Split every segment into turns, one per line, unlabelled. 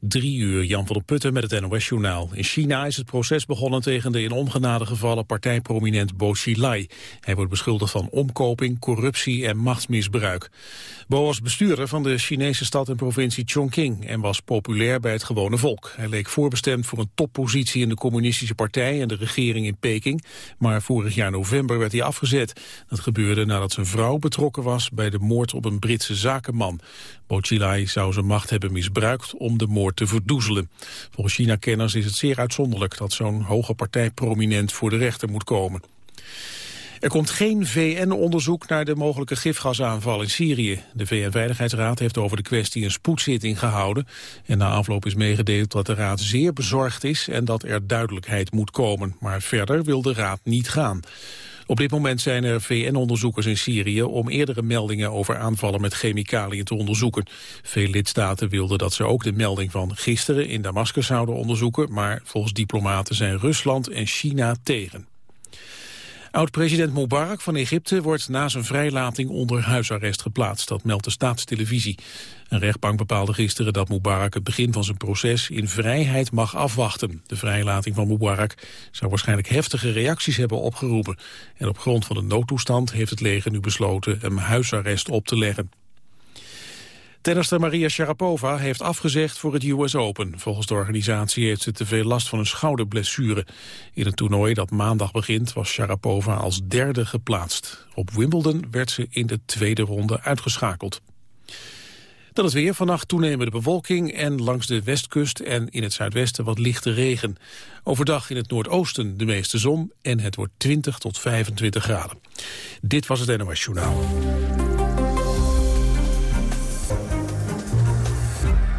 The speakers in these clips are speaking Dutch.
Drie uur, Jan van der Putten met het NOS-journaal. In China is het proces begonnen tegen de in ongenade gevallen partijprominent Bo Xilai. Hij wordt beschuldigd van omkoping, corruptie en machtsmisbruik. Bo was bestuurder van de Chinese stad en provincie Chongqing... en was populair bij het gewone volk. Hij leek voorbestemd voor een toppositie in de communistische partij... en de regering in Peking, maar vorig jaar november werd hij afgezet. Dat gebeurde nadat zijn vrouw betrokken was bij de moord op een Britse zakenman. Bo Xilai zou zijn macht hebben misbruikt om de moord te verdoezelen. Volgens China-kenners is het zeer uitzonderlijk dat zo'n hoge partij prominent voor de rechter moet komen. Er komt geen VN-onderzoek naar de mogelijke gifgasaanval in Syrië. De VN-veiligheidsraad heeft over de kwestie een spoedzitting gehouden. En na afloop is meegedeeld dat de raad zeer bezorgd is... en dat er duidelijkheid moet komen. Maar verder wil de raad niet gaan. Op dit moment zijn er VN-onderzoekers in Syrië om eerdere meldingen over aanvallen met chemicaliën te onderzoeken. Veel lidstaten wilden dat ze ook de melding van gisteren in Damascus zouden onderzoeken, maar volgens diplomaten zijn Rusland en China tegen. Oud-president Mubarak van Egypte wordt na zijn vrijlating onder huisarrest geplaatst. Dat meldt de staatstelevisie. Een rechtbank bepaalde gisteren dat Mubarak het begin van zijn proces in vrijheid mag afwachten. De vrijlating van Mubarak zou waarschijnlijk heftige reacties hebben opgeroepen. En op grond van de noodtoestand heeft het leger nu besloten hem huisarrest op te leggen. Tennister Maria Sharapova heeft afgezegd voor het US Open. Volgens de organisatie heeft ze te veel last van een schouderblessure. In het toernooi dat maandag begint was Sharapova als derde geplaatst. Op Wimbledon werd ze in de tweede ronde uitgeschakeld. Dan het weer. Vannacht toenemende bewolking en langs de westkust en in het zuidwesten wat lichte regen. Overdag in het noordoosten de meeste zon en het wordt 20 tot 25 graden. Dit was het NOS Journaal.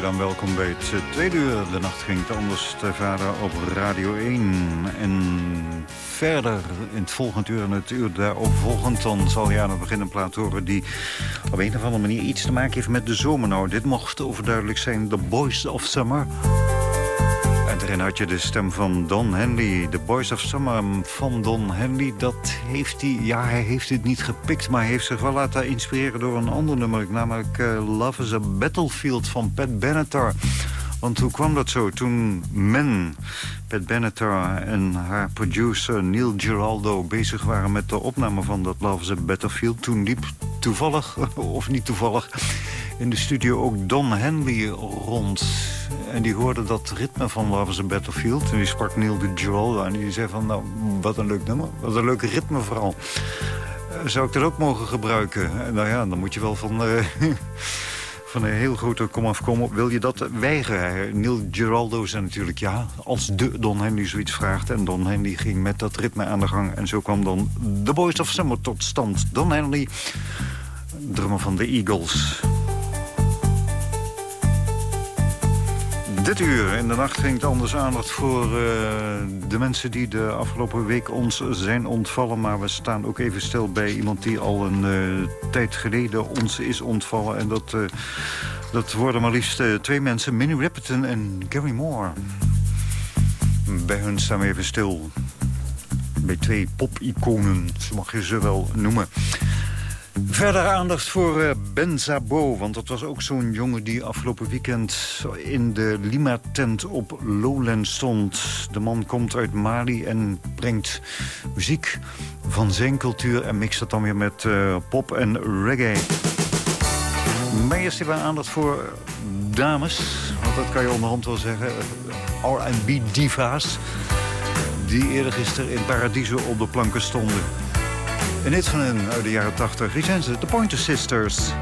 Dan welkom bij het eh, tweede uur. De nacht ging het anders te varen op Radio 1. En verder in het volgende uur en het uur daarop volgend... dan zal je aan het begin een plaat horen die op een of andere manier iets te maken heeft met de zomer. Nou, dit mocht overduidelijk zijn The Boys of Summer... En had je de stem van Don Henley. The Boys of Summer van Don Henley. Dat heeft hij, ja, hij heeft het niet gepikt... maar hij heeft zich wel laten inspireren door een ander nummer. Namelijk uh, Love is a Battlefield van Pat Benatar. Want hoe kwam dat zo? Toen men, Pat Benatar en haar producer Neil Giraldo... bezig waren met de opname van dat Love is a Battlefield... toen liep toevallig, of niet toevallig, in de studio ook Don Henley rond... En die hoorde dat ritme van Love is a Battlefield. En die sprak Neil de Giraldo en die zei van... nou, wat een leuk nummer, wat een leuk ritme vooral. Eh, zou ik dat ook mogen gebruiken? En nou ja, dan moet je wel van... Uh, van een heel grote komaf komen. Wil je dat weigeren? Neil Giraldo zei natuurlijk ja, als de Don Henley zoiets vraagt. En Don Henley ging met dat ritme aan de gang. En zo kwam dan The Boys of Summer tot stand. Don Henley, drummer van de Eagles. Dit uur in de nacht ging het anders aandacht voor uh, de mensen die de afgelopen week ons zijn ontvallen. Maar we staan ook even stil bij iemand die al een uh, tijd geleden ons is ontvallen. En dat, uh, dat worden maar liefst twee mensen, Minnie Riperton en Gary Moore. Bij hun staan we even stil. Bij twee pop-iconen, zo mag je ze wel noemen. Verder aandacht voor uh, Ben Zabo, want dat was ook zo'n jongen... die afgelopen weekend in de Lima-tent op Lowland stond. De man komt uit Mali en brengt muziek van zijn cultuur... en mixt dat dan weer met uh, pop en reggae. Maar eerst even aandacht voor dames, want dat kan je onderhand wel zeggen. R&B-diva's, die eerder gisteren in Paradiso op de planken stonden. Een hit van hen uit de jaren 80. Wie zijn ze? The Pointer Sisters.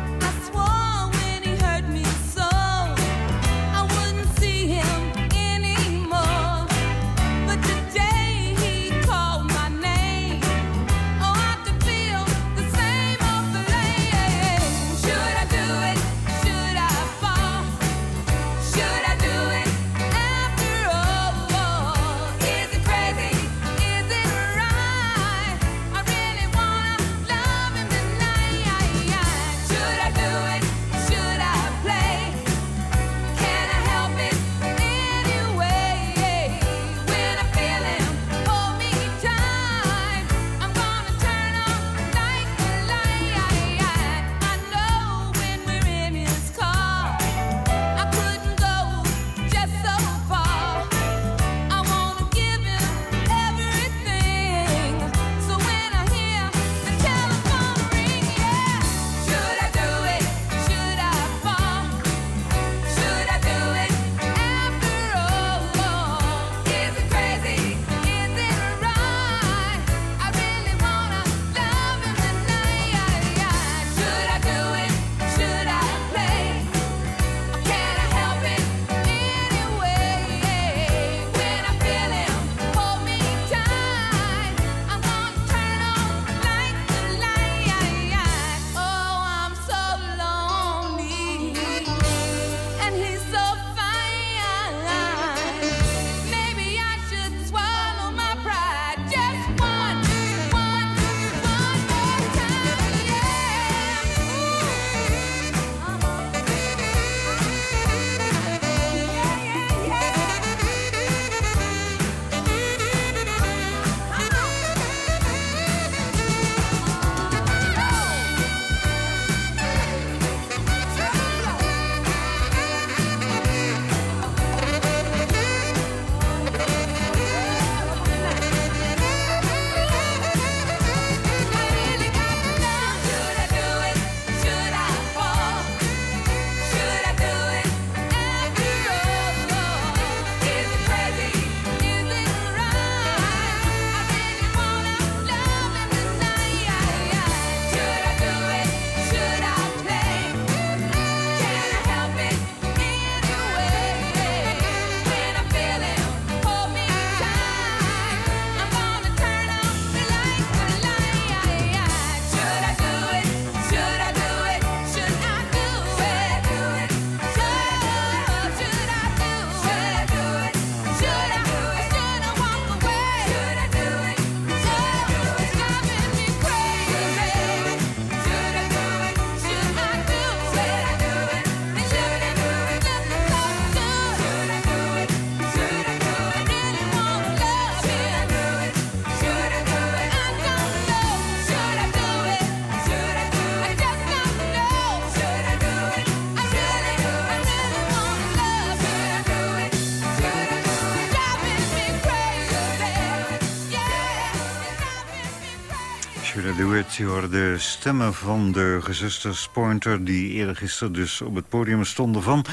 De stemmen van de gezusters Pointer... die eerder gisteren dus op het podium stonden van...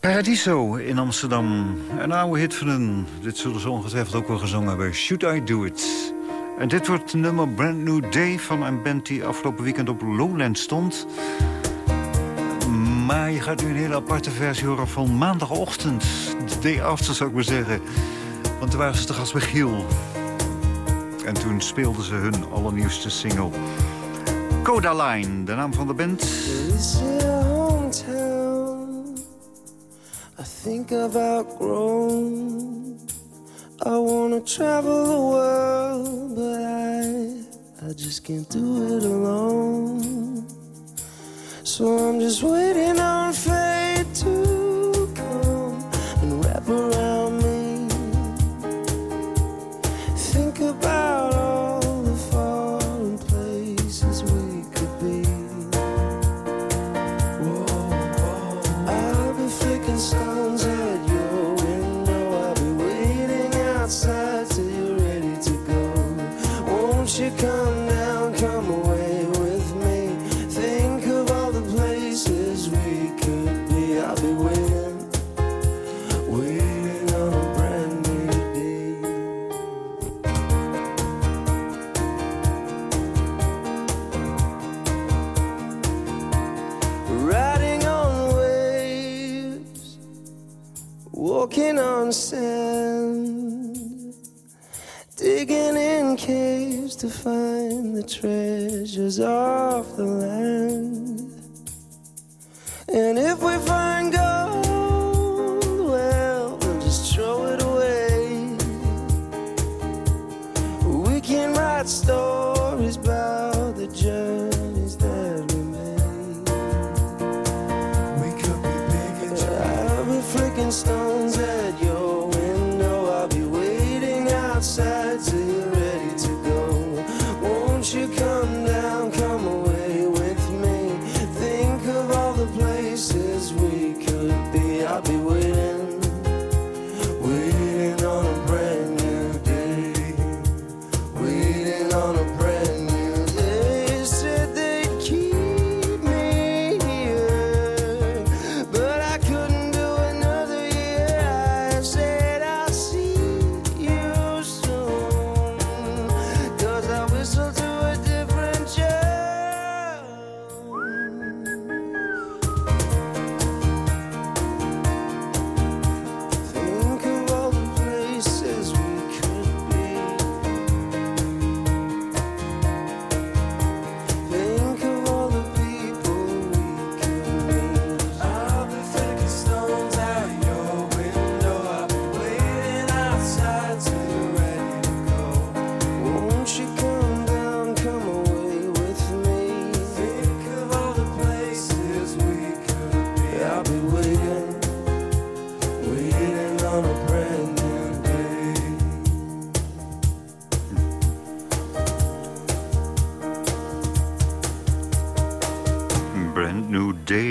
Paradiso in Amsterdam. Een oude hit van hun. Dit zullen ze ongetwijfeld ook wel gezongen hebben. Should I Do It? En dit wordt het nummer Brand New Day van een band die afgelopen weekend op Lowland stond. Maar je gaat nu een hele aparte versie horen van maandagochtend. De day after zou ik maar zeggen. Want toen waren ze te gast bij Giel. En toen speelden ze hun allernieuwste single. Coda Line, de naam van de band. I think I've outgrown I wanna travel the world But I, I just can't do it alone So I'm just waiting on fate to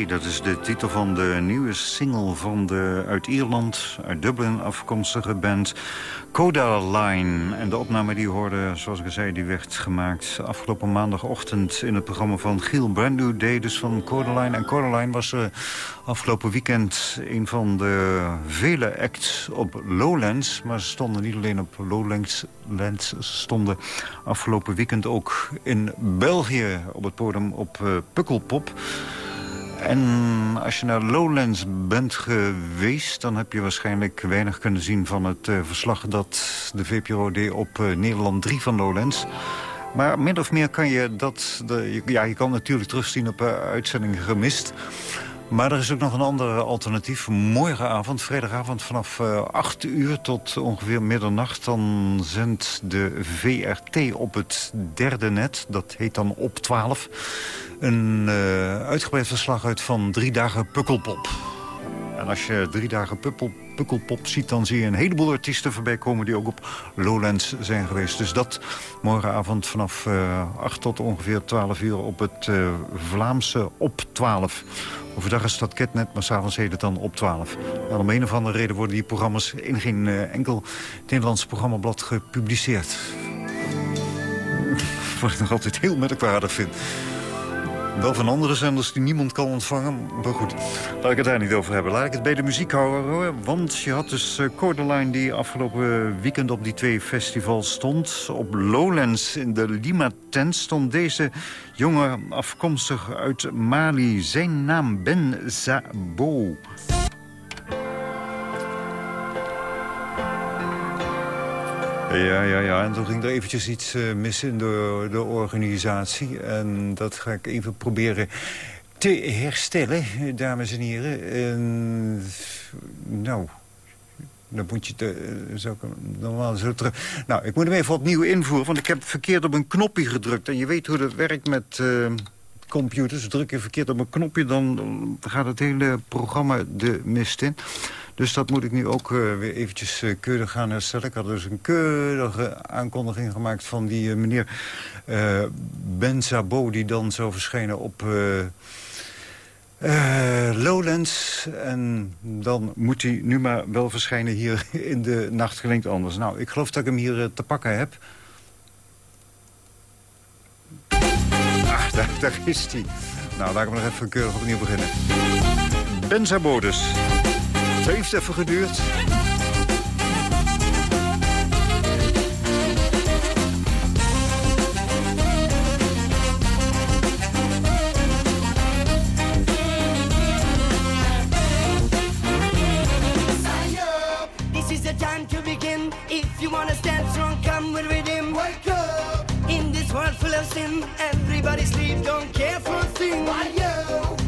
Dat is de titel van de nieuwe single van de uit Ierland, uit Dublin afkomstige band Coda Line. En de opname die hoorde, zoals ik al zei, die werd gemaakt afgelopen maandagochtend in het programma van Giel. Brand New Day, dus van Coda Line. En Coda Line was eh, afgelopen weekend een van de vele acts op Lowlands. Maar ze stonden niet alleen op Lowlands, Lands, ze stonden afgelopen weekend ook in België op het podium op eh, Pukkelpop. En als je naar Lowlands bent geweest... dan heb je waarschijnlijk weinig kunnen zien van het eh, verslag... dat de VPRO deed op eh, Nederland 3 van Lowlands. Maar min of meer kan je dat... De, ja, je kan natuurlijk terugzien op eh, uitzendingen gemist... Maar er is ook nog een ander alternatief. Morgenavond, vrijdagavond vanaf eh 8 uur tot ongeveer middernacht... dan zendt de VRT op het derde net, dat heet dan op 12... een eh, uitgebreid verslag uit van drie dagen Pukkelpop. En als je drie dagen Pukkelpop ziet... dan zie je een heleboel artiesten voorbij komen die ook op Lowlands zijn geweest. Dus dat morgenavond vanaf eh 8 tot ongeveer 12 uur op het eh, Vlaamse op 12. Overdag is dat ketnet, maar s'avonds heet het dan op 12. En om een of andere reden worden die programma's in geen enkel Nederlands programmablad gepubliceerd. Wat ik nog altijd heel merkwaardig vind. Wel van andere zenders die niemand kan ontvangen. Maar goed, laat ik het daar niet over hebben. Laat ik het bij de muziek houden. Hoor. Want je had dus uh, Cordeline die afgelopen weekend op die twee festivals stond. Op Lowlands in de Lima tent stond deze jongen afkomstig uit Mali. Zijn naam Ben Zabo. Ja, ja, ja. En toen ging er eventjes iets uh, mis in de, de organisatie. En dat ga ik even proberen te herstellen, dames en heren. En, nou, dan moet je te, zo, dan zo terug. Nou, ik moet hem even opnieuw invoeren, want ik heb verkeerd op een knopje gedrukt. En je weet hoe dat werkt met uh, computers. Druk je verkeerd op een knopje, dan gaat het hele programma de mist in. Dus dat moet ik nu ook uh, weer eventjes uh, keurig gaan herstellen. Ik had dus een keurige aankondiging gemaakt van die uh, meneer Ben Sabo... die dan zou verschijnen op... Lowlands. En dan moet hij nu maar wel verschijnen hier in de nacht klinkt anders. Nou, ik geloof dat ik hem hier te pakken heb. Ach, daar, is hij. Nou, laat ik nog even keurig opnieuw beginnen. Ben Sabo dus. Het heeft even geduurd.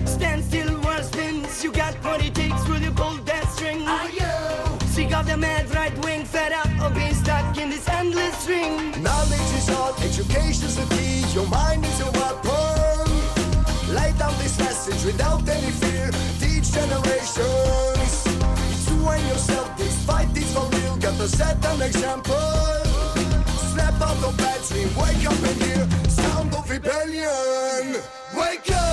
Stand for still, world spins. You got what it takes through the the mad right wing, fed up of being stuck in this endless string.
Knowledge is all, education's the key. Your mind is a weapon. Lay down this message without any fear. Teach generations. It's you and yourself. This fight is for real. Got to set an example. Snap out of bad dream. Wake up and hear sound of rebellion. Wake up.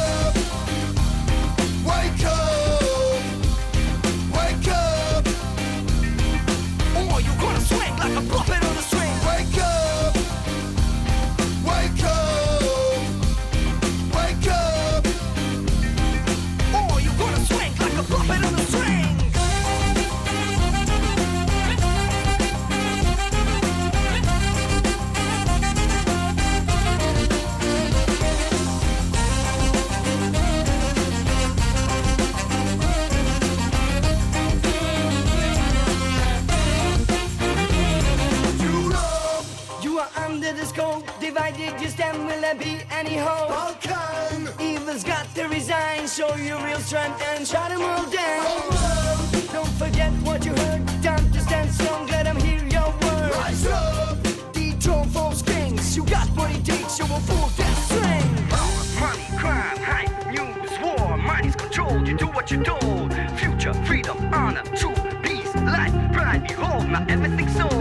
Blah! Stand, will there be any hope?
Balkan!
Evil's got to resign, show your real strength and shut them all down.
Oh,
Don't forget what you heard, time to stand strong, let them hear your words.
Rise up!
Dethrone false kings, you got what it takes, you will full death strength.
Power, money, crime, hype, news, war, money's controlled, you do what you're told. Future, freedom, honor, truth, peace, life, pride, behold, now everything's sold.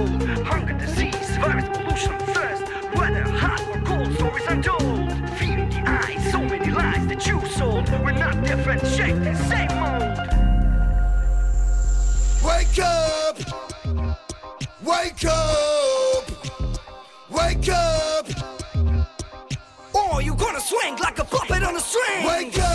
Different, shaped in same mold.
Wake up! Wake up! Wake up!
Or you're gonna swing like a puppet on a string.
Wake up!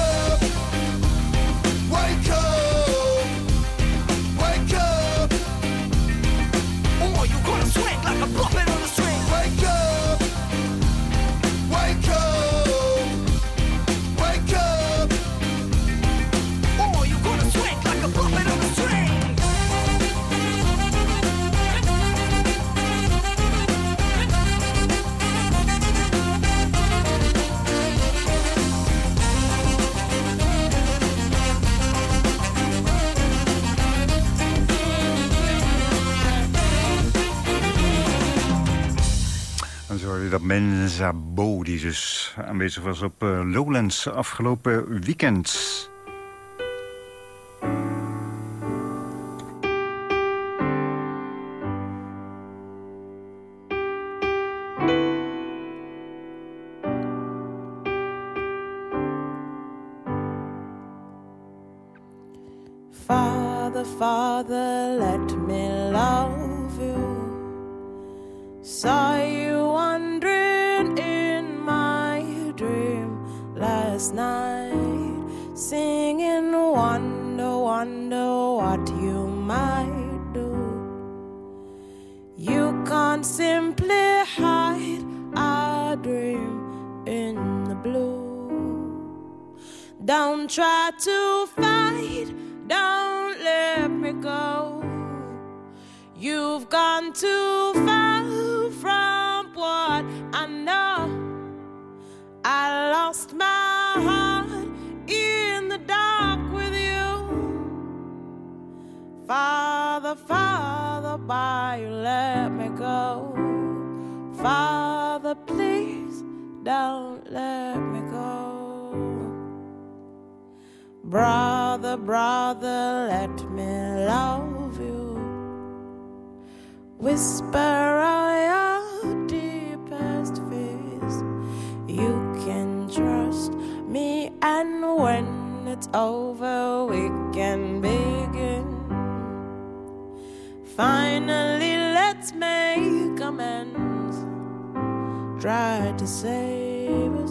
Dat Mensa Bo, die dus aanwezig was op uh, Lowlands afgelopen weekend.
Me go. You've gone too far from what I know. I lost my heart in the dark with you. Father, Father, by you let me go. Father, please don't let me go. Brother, brother, let me love you. Whisper all your deepest fears. You can trust me, and when it's over, we can begin. Finally, let's make amends. Try to save us.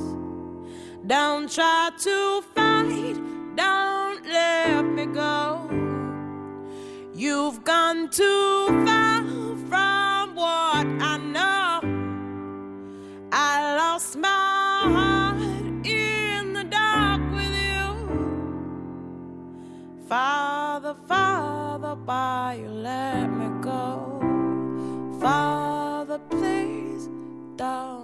Don't try to don't let me go. You've gone too far from what I know. I lost my heart in the dark with you. Father, Father, by you let me go. Father, please don't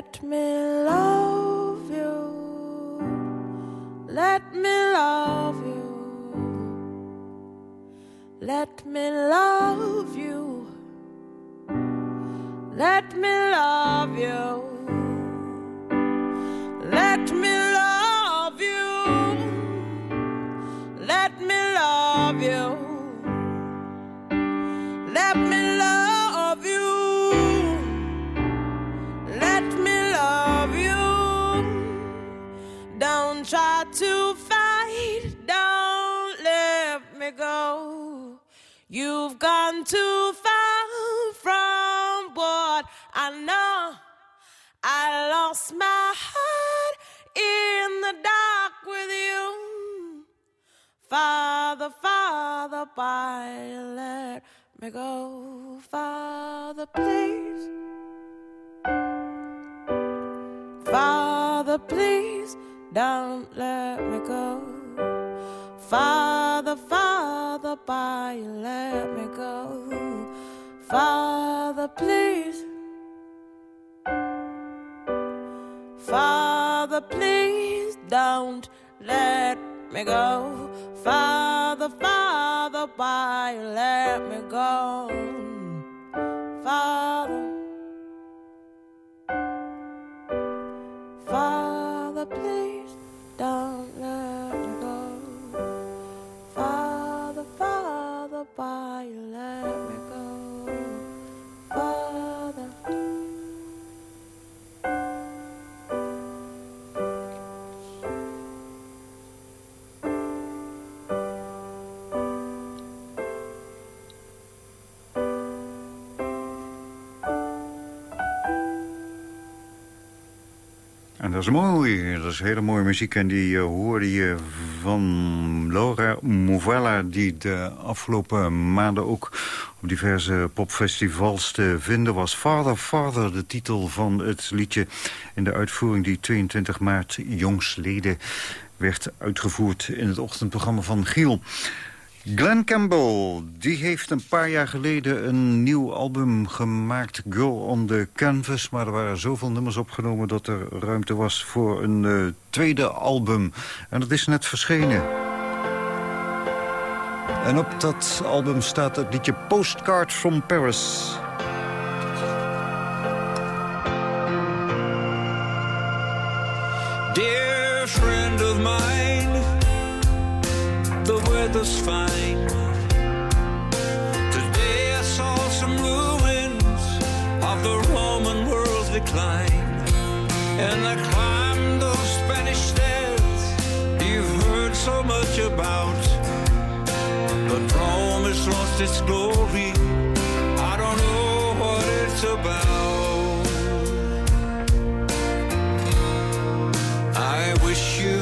Let me love you. Let me love you. Let me love you. Let me love you. Lost my heart in the dark with you. Father, Father, why let me go? Father, please. Father, please don't let me go. Father, Father, why let me go? Father, please. Father, please don't let me go. Father, Father, why let me go?
Dat is mooi. Dat is hele mooie muziek. En die eh, hoorde je van Laura Movella... die de afgelopen maanden ook op diverse popfestivals te vinden was. Father, Father, de titel van het liedje... in de uitvoering die 22 maart jongsleden werd uitgevoerd... in het ochtendprogramma van Giel. Glenn Campbell, die heeft een paar jaar geleden een nieuw album gemaakt, Girl on the Canvas. Maar er waren zoveel nummers opgenomen dat er ruimte was voor een uh, tweede album. En dat is net verschenen. En op dat album staat het liedje Postcard from Paris.
weather's fine. Today I saw some ruins of the Roman world's decline. And I climbed those Spanish stairs you've heard so much about. But Rome has lost its glory. I don't know what it's about. I wish you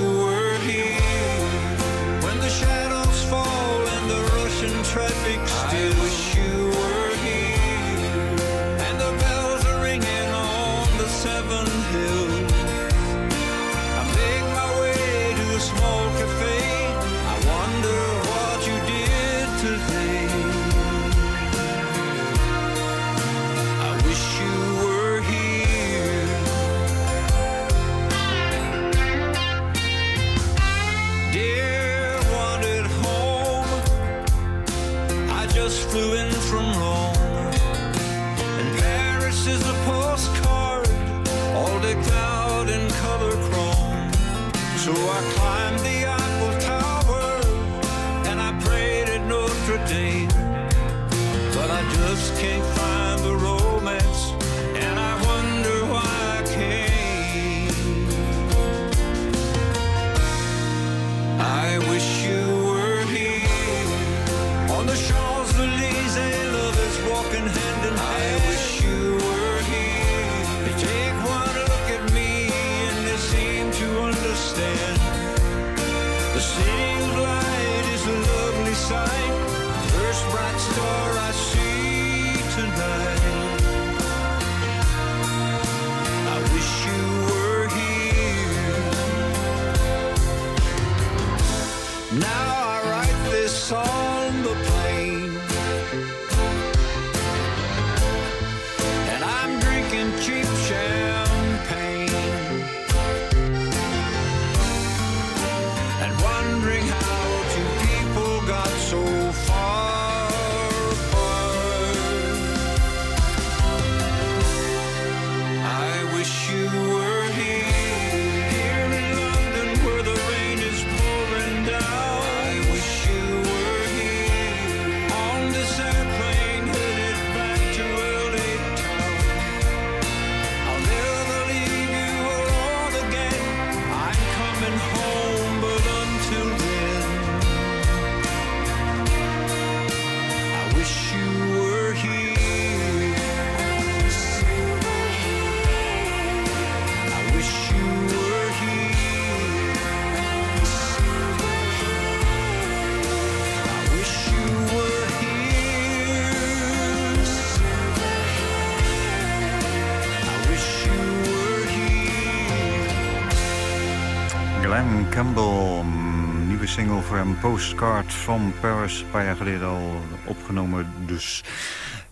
Campbell, mm, nieuwe single voor hem, Postcard from Paris. Een paar jaar geleden al opgenomen dus.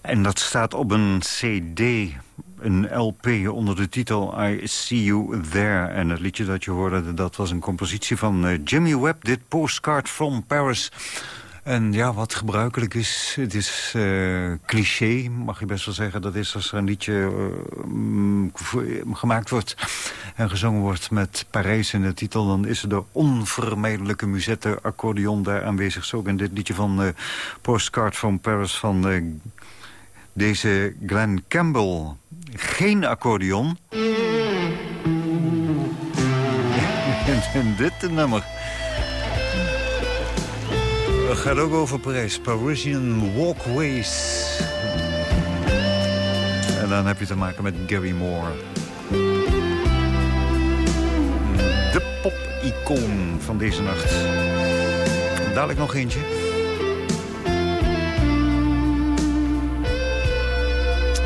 En dat staat op een cd, een LP onder de titel I See You There. En het liedje dat je hoorde, dat was een compositie van eh, Jimmy Webb. Dit Postcard from Paris. En ja, wat gebruikelijk is, het is eh, cliché, mag je best wel zeggen. Dat is als er een liedje eh, mm, voor- gemaakt wordt en gezongen wordt met Parijs in de titel... dan is er de onvermijdelijke musette accordeon daar aanwezig. Zo ook in dit liedje van eh, Postcard from Paris van deze Glenn Campbell. Geen accordeon. en, en dit nummer. Het gaat ook over Parijs. Parisian Walkways. En dan heb je te maken met Gary Moore. De pop-icoon van deze nacht. Dadelijk nog eentje.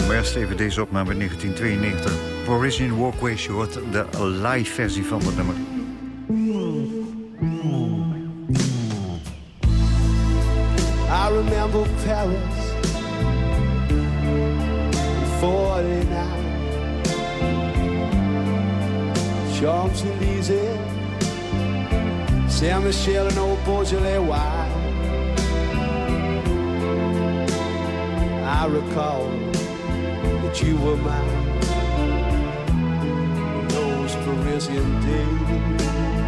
Maar eerst even deze opname in 1992. Parisian Walkways, je hoort de live versie van het nummer.
Remember Paris. In 49 Champs-Élysées Saint-Michel and old Beaujolais wine I recall that you were mine in those Parisian days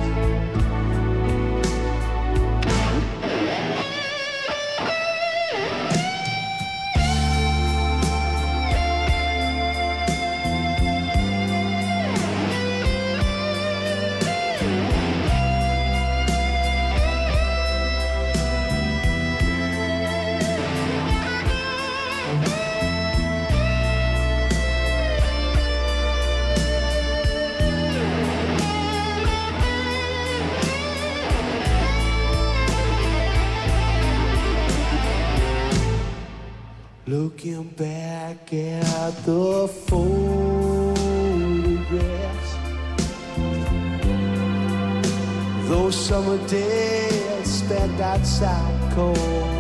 and outside cold.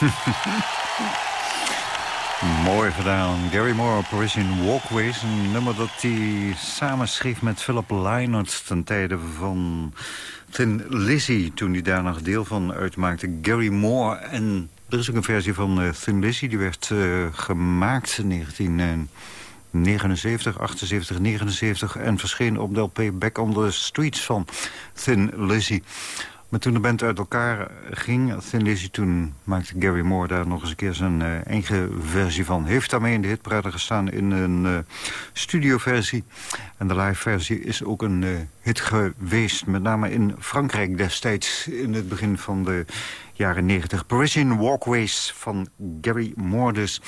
Mooi gedaan. Gary Moore, Parisian Walkways. Een nummer dat hij samen schreef met Philip Lynott... ten tijde van Thin Lizzy, toen hij daar nog deel van uitmaakte. Gary Moore en... Er is ook een versie van eh, Thin Lizzy, die werd eh, gemaakt in 1979, 78, 79... en verscheen op de LP Back on the Streets van Thin Lizzy. Maar toen de band uit elkaar ging, Thin Lizzy, toen maakte Gary Moore daar nog eens een keer zijn uh, eigen versie van. Heeft daarmee in de hitparade gestaan in een uh, studioversie. En de live versie is ook een hit geweest. Met name in Frankrijk destijds, in het begin van de jaren 90. Parisian Walkways van Gary Moore dus.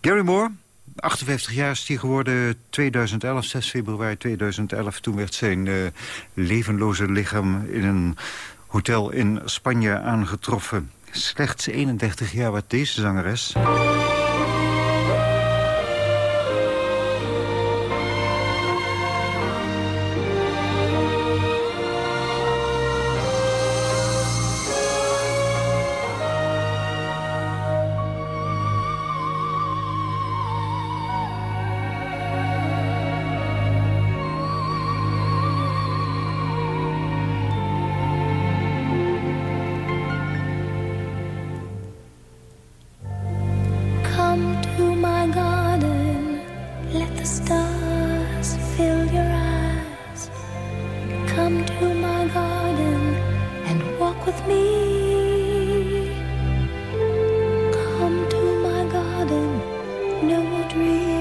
Gary Moore... 58 jaar is hij geworden, 2011, 6 februari 2011. Toen werd zijn levenloze lichaam in een hotel in Spanje aangetroffen. Slechts 31 jaar werd deze zangeres. no dream.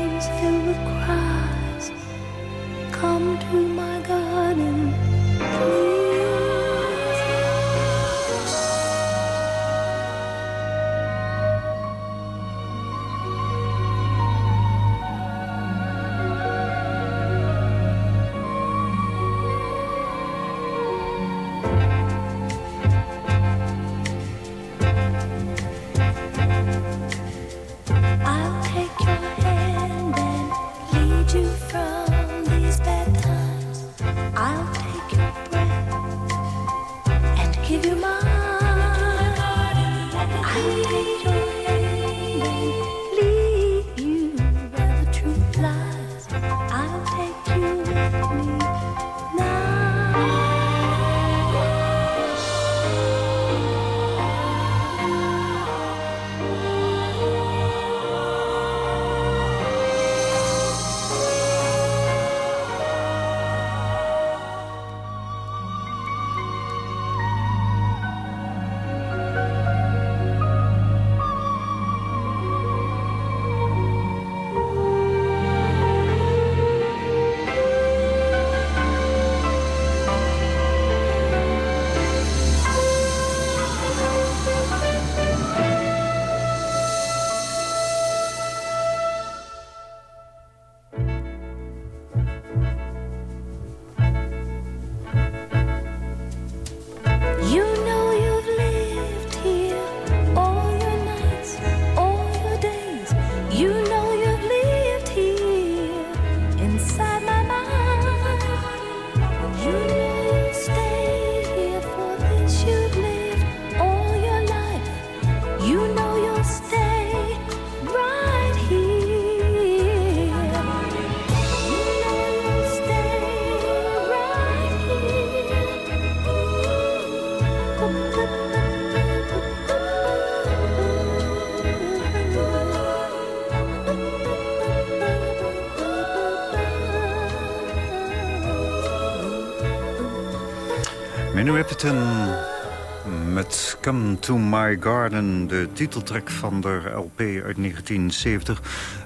Met Come to My Garden, de titeltrack van de LP uit 1970.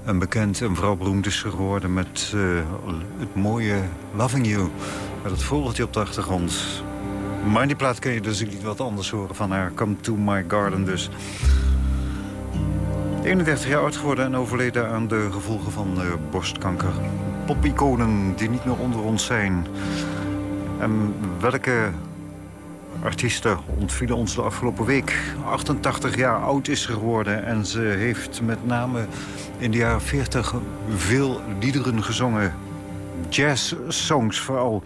Een bekend en vooral beroemd is geworden met uh, het mooie Loving You. Met het vogeltje op de achtergrond. Maar in die plaat kun je dus niet wat anders horen van haar. Come to My Garden dus. 31 jaar oud geworden en overleden aan de gevolgen van uh, borstkanker. Popiconen die niet meer onder ons zijn. En welke artiesten ontvielen ons de afgelopen week. 88 jaar oud is ze geworden en ze heeft met name in de jaren 40 veel liederen gezongen. Jazz-songs vooral.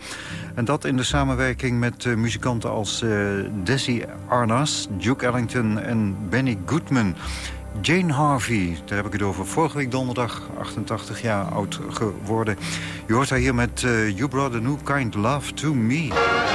En dat in de samenwerking met uh, muzikanten als uh, Desi Arnaz, Duke Ellington en Benny Goodman. Jane Harvey, daar heb ik het over. Vorige week donderdag, 88 jaar oud geworden. Je hoort haar hier met uh, You Brought a New Kind Love to Me.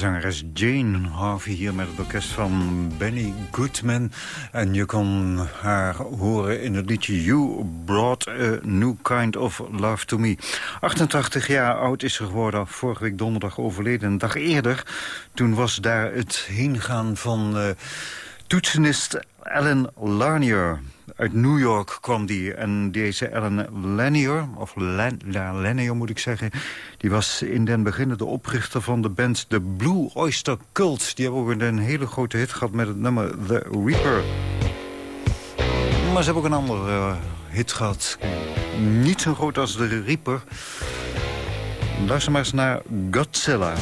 Zangeres Jane Harvey hier met het orkest van Benny Goodman. En je kon haar horen in het liedje You Brought a New Kind of Love to Me. 88 jaar oud is ze geworden, vorige week donderdag overleden. Een dag eerder, toen was daar het heengaan van uh, toetsenist Alan Larnier uit New York kwam die. En deze Ellen Lanier, of Len, Lanier moet ik zeggen... die was in den beginnen de oprichter van de band The Blue Oyster Cult. Die hebben ook een hele grote hit gehad met het nummer The Reaper. Maar ze hebben ook een andere uh, hit gehad. Niet zo groot als The Reaper. Luister maar eens naar Godzilla.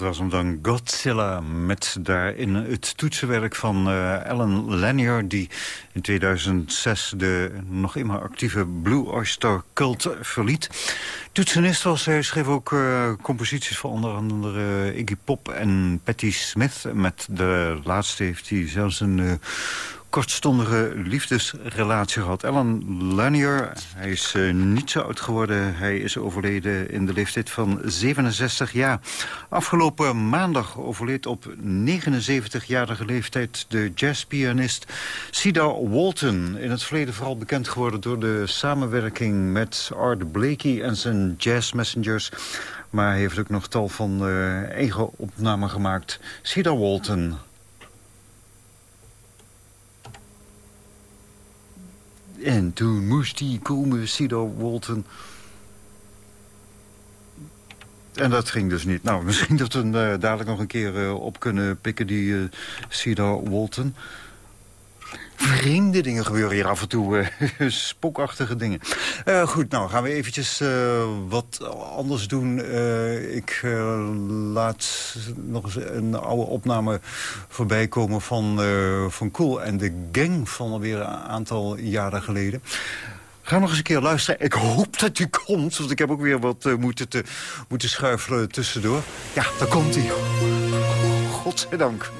Dat was hem dan Godzilla met daarin het toetsenwerk van uh, Alan Lanier... die in 2006 de nog immer actieve Blue Oyster Cult verliet. Toetsenist was hij, schreef ook uh, composities voor onder andere Iggy Pop en Patti Smith. Met de laatste heeft hij zelfs een... Kortstondige liefdesrelatie gehad. Alan Lanier, hij is uh, niet zo oud geworden. Hij is overleden in de leeftijd van 67 jaar. Afgelopen maandag overleed op 79-jarige leeftijd... de jazzpianist Cedar Walton. In het verleden vooral bekend geworden door de samenwerking met Art Blakey en zijn Jazz Messengers... Maar hij heeft ook nog tal van uh, eigen opnamen gemaakt. Cedar Walton, En toen moest hij komen, Cedar Walton. En dat ging dus niet. Nou, misschien dat we hem uh, dadelijk nog een keer uh, op kunnen pikken, die uh, Cedar Walton. Vreemde dingen gebeuren hier af en toe. spookachtige dingen. goed, nou gaan we eventjes wat anders doen. ik laat nog eens een oude opname voorbij komen van, van Cool en de Gang van alweer een aantal jaren geleden. Ga nog eens een keer luisteren. Ik hoop dat u komt, want ik heb ook weer wat uh, moeten, te, moeten schuifelen tussendoor. Ja, daar komt hij. Godzijdank.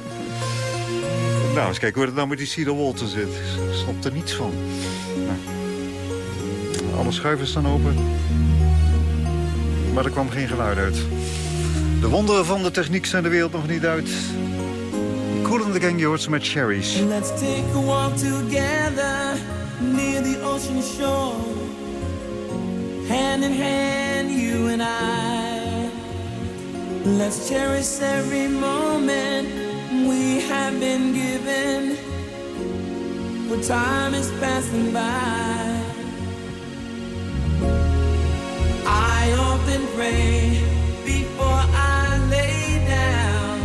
Nou, eens kijken hoe het nou met die Cedar Walton zit. Ik snap er niets van. Nou. Alle schuiven staan open. Maar er kwam geen geluid uit. De wonderen van de techniek zijn de wereld nog niet uit. Cool in the Gang, George met Cherries.
Let's take a walk together near the ocean shore. Hand in hand, you and I. Let's cherish every moment we have been given. For time is passing by. I often pray before I lay down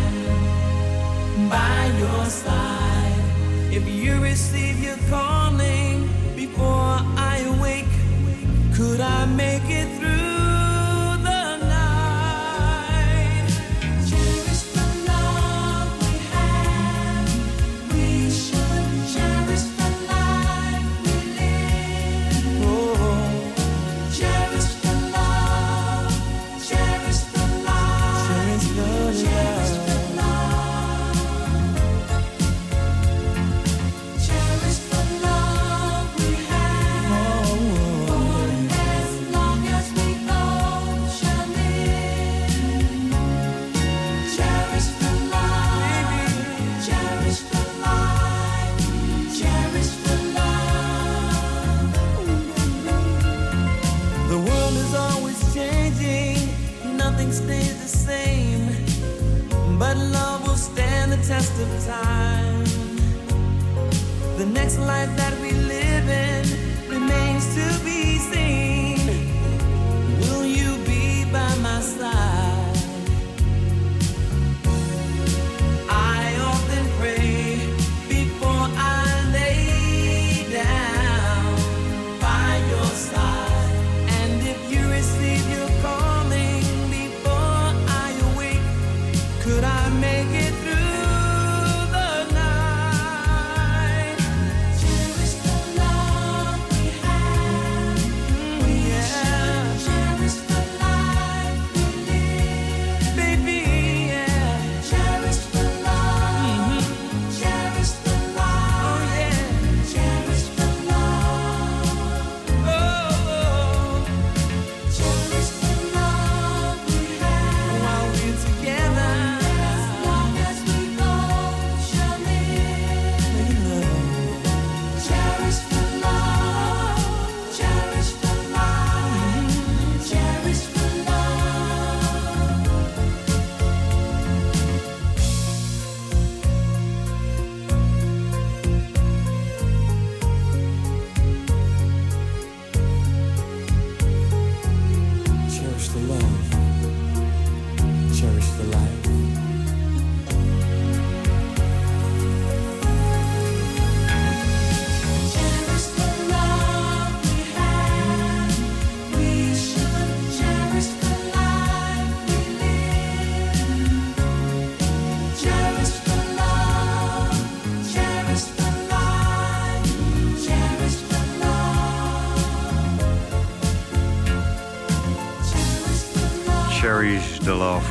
by your side. If you receive your calling before I awake, could I make it through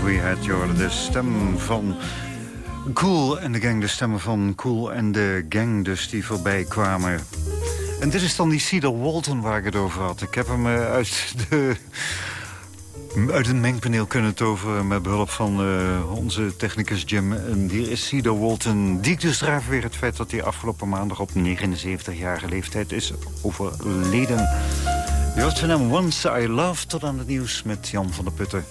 We Had. Je de stem van Cool en de Gang. De stemmen van Cool en de Gang dus die voorbij kwamen. En dit is dan die Cedar Walton waar ik het over had. Ik heb hem eh, uit de uit het mengpaneel kunnen toveren met behulp van uh, onze technicus Jim. En hier is Cedar Walton. Die dus draagt weer het feit dat hij afgelopen maandag op 79-jarige leeftijd is overleden. Je hoort van hem Once I Love tot aan het nieuws met Jan van der Putten.